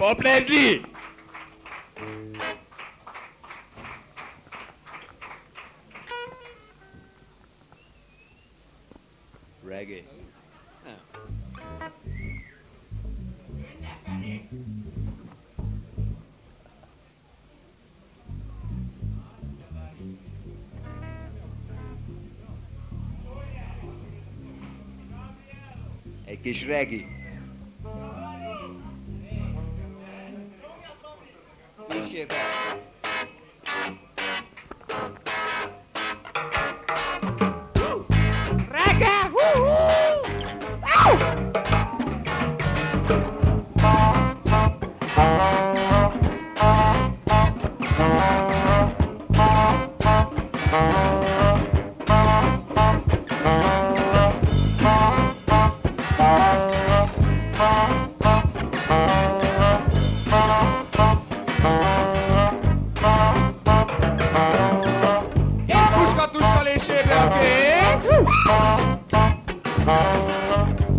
Pop Leslie! Reggae. Egy kis reggae. shit back.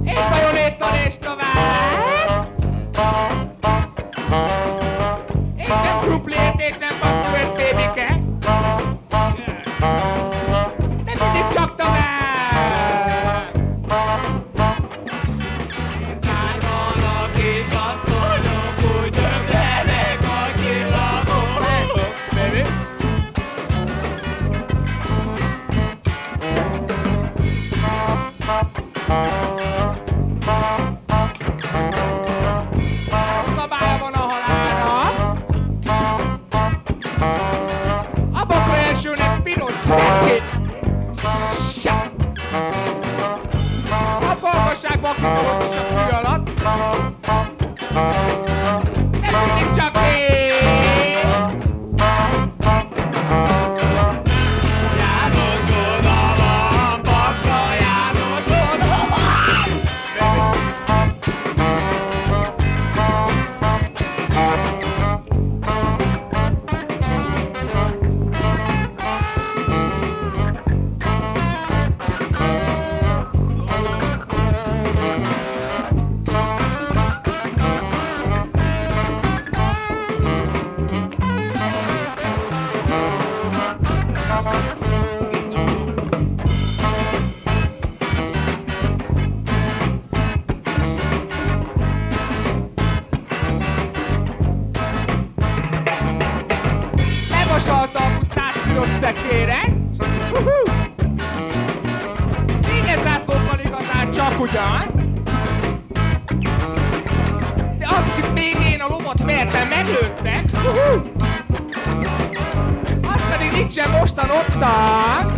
És bajonéttal és tovább! És nem kruplét és nem Oh. Ugyan. De az, akit még én a lovat mertem, meglőttek. Uhú. Az pedig nincsen mostan ottan.